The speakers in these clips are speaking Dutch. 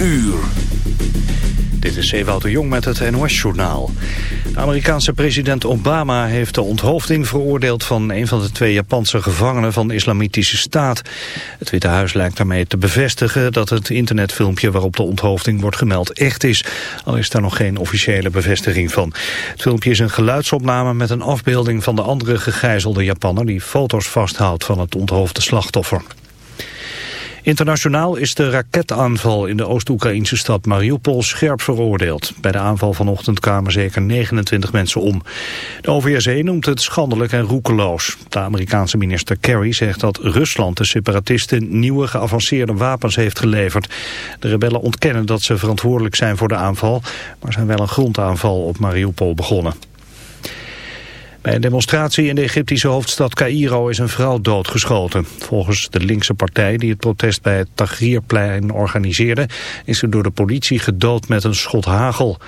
uur. Dit is Ewout de Jong met het NOS-journaal. Amerikaanse president Obama heeft de onthoofding veroordeeld... van een van de twee Japanse gevangenen van de Islamitische Staat. Het Witte Huis lijkt daarmee te bevestigen... dat het internetfilmpje waarop de onthoofding wordt gemeld echt is. Al is daar nog geen officiële bevestiging van. Het filmpje is een geluidsopname met een afbeelding... van de andere gegijzelde Japanner... die foto's vasthoudt van het onthoofde slachtoffer. Internationaal is de raketaanval in de Oost-Oekraïnse stad Mariupol scherp veroordeeld. Bij de aanval vanochtend kwamen zeker 29 mensen om. De OVSE noemt het schandelijk en roekeloos. De Amerikaanse minister Kerry zegt dat Rusland de separatisten nieuwe geavanceerde wapens heeft geleverd. De rebellen ontkennen dat ze verantwoordelijk zijn voor de aanval, maar zijn wel een grondaanval op Mariupol begonnen. Bij een demonstratie in de Egyptische hoofdstad Cairo is een vrouw doodgeschoten. Volgens de linkse partij die het protest bij het Tahrirplein organiseerde... is ze door de politie gedood met een schot hagel.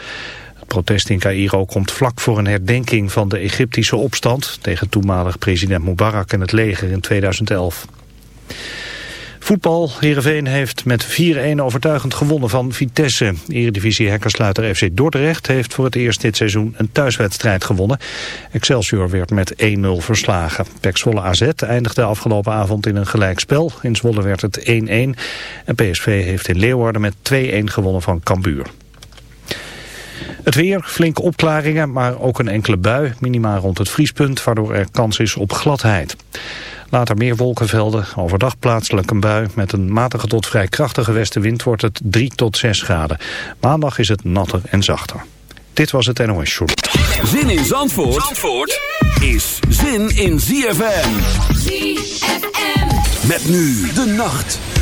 Het protest in Cairo komt vlak voor een herdenking van de Egyptische opstand... tegen toenmalig president Mubarak en het leger in 2011. Voetbal. Heerenveen heeft met 4-1 overtuigend gewonnen van Vitesse. Eredivisie hekkersluiter FC Dordrecht heeft voor het eerst dit seizoen een thuiswedstrijd gewonnen. Excelsior werd met 1-0 verslagen. Pek Zwolle AZ eindigde afgelopen avond in een gelijkspel. In Zwolle werd het 1-1 en PSV heeft in Leeuwarden met 2-1 gewonnen van Cambuur. Het weer, flinke opklaringen, maar ook een enkele bui, minimaal rond het vriespunt, waardoor er kans is op gladheid. Later meer wolkenvelden, overdag plaatselijk een bui. Met een matige tot vrij krachtige westenwind wordt het 3 tot 6 graden. Maandag is het natter en zachter. Dit was het NOS Show. Zin in Zandvoort, Zandvoort is zin in ZFM. ZFM. Met nu de nacht.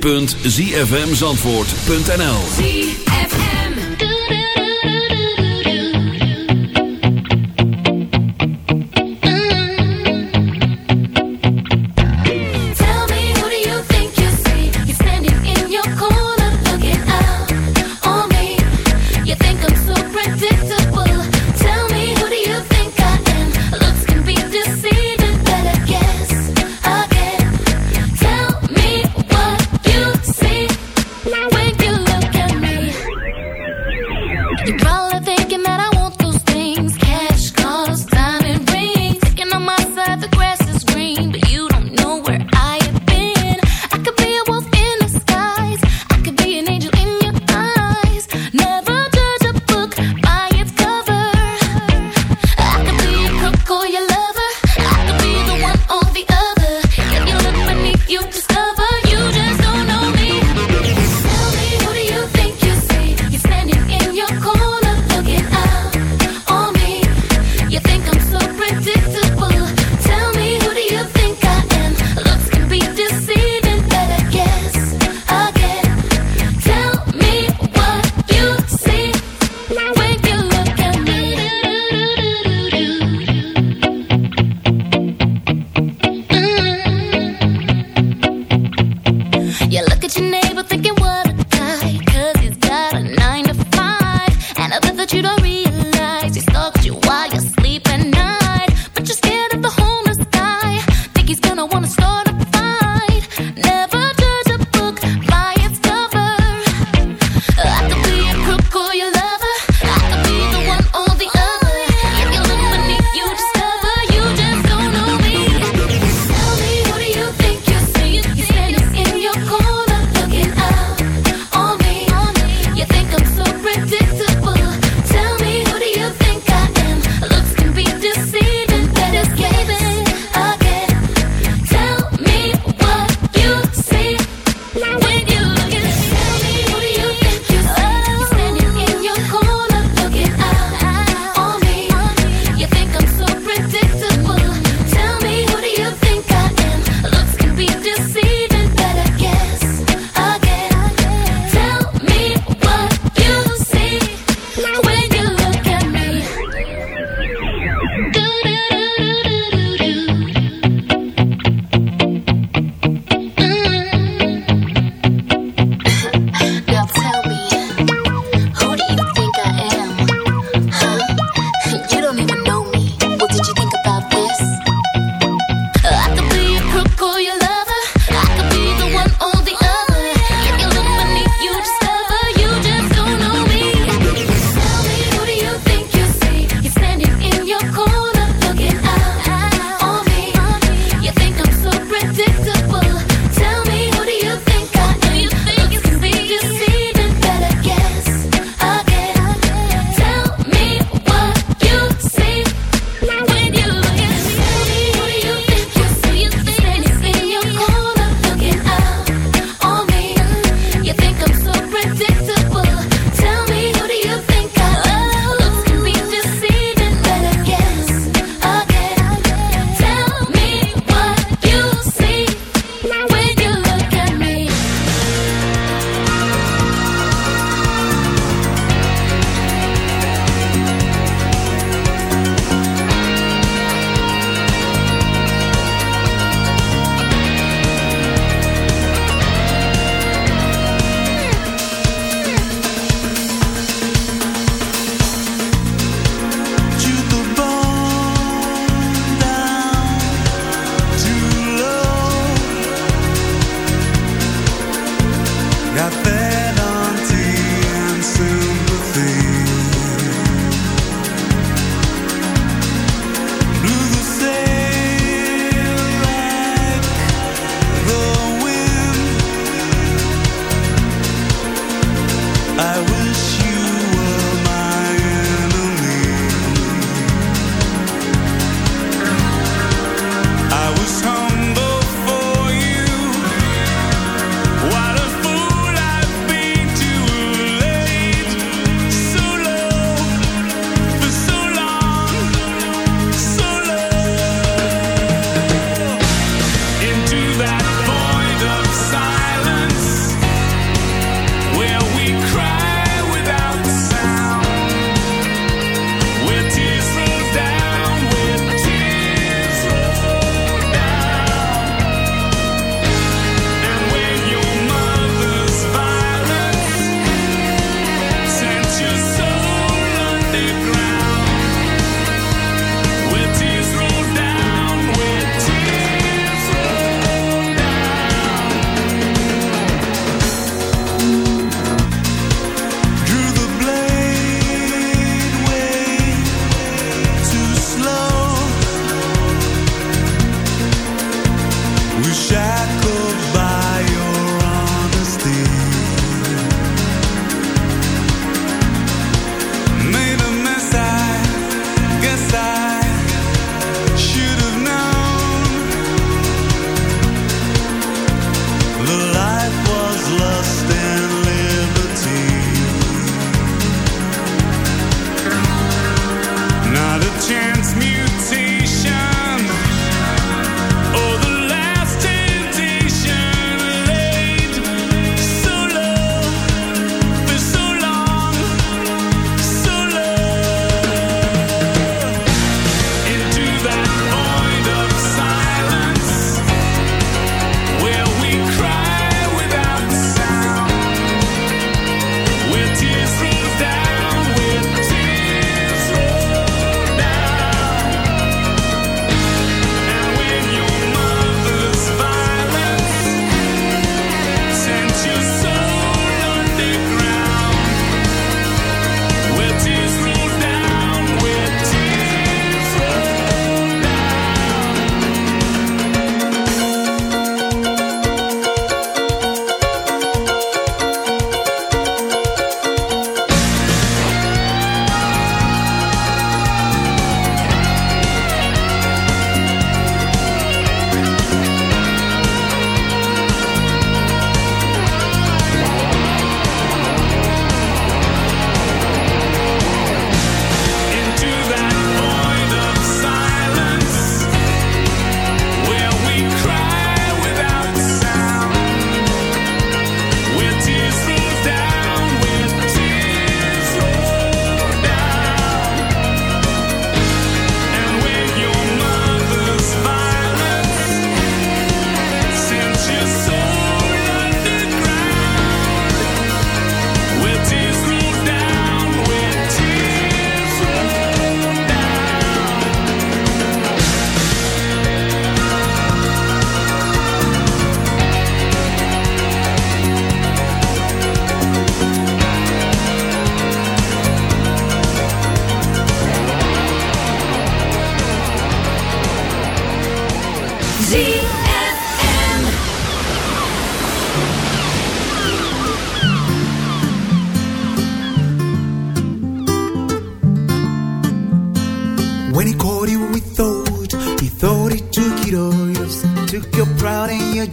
www.zfmzandvoort.nl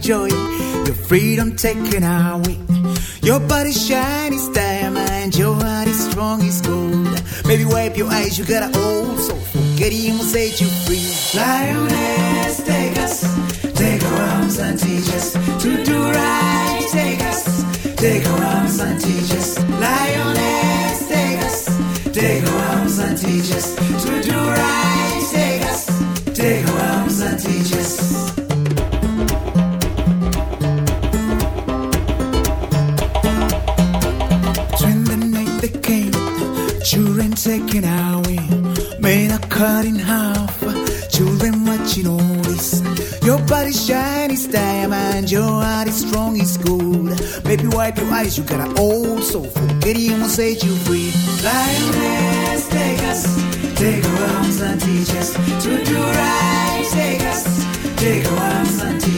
joy, your freedom taken away. Your body's shiny as diamond, your heart is strong as gold. Baby, wipe your eyes, you got an old soul. Forget him will set you free. Lioness, take us, take our arms and teach us to do right. Take us, take our arms and teach us. Lioness, take us, take our arms and teach us to do right. Take us, take our arms and teach us. Children taken away, men cut in half, children watching all this. Your body shiny as diamond, your heart is strong as gold. Baby, wipe your eyes, you got an old soul. Forget him will set you free. Lioness, take us, take our arms and teach us to do right. Take us, take our arms and teach us.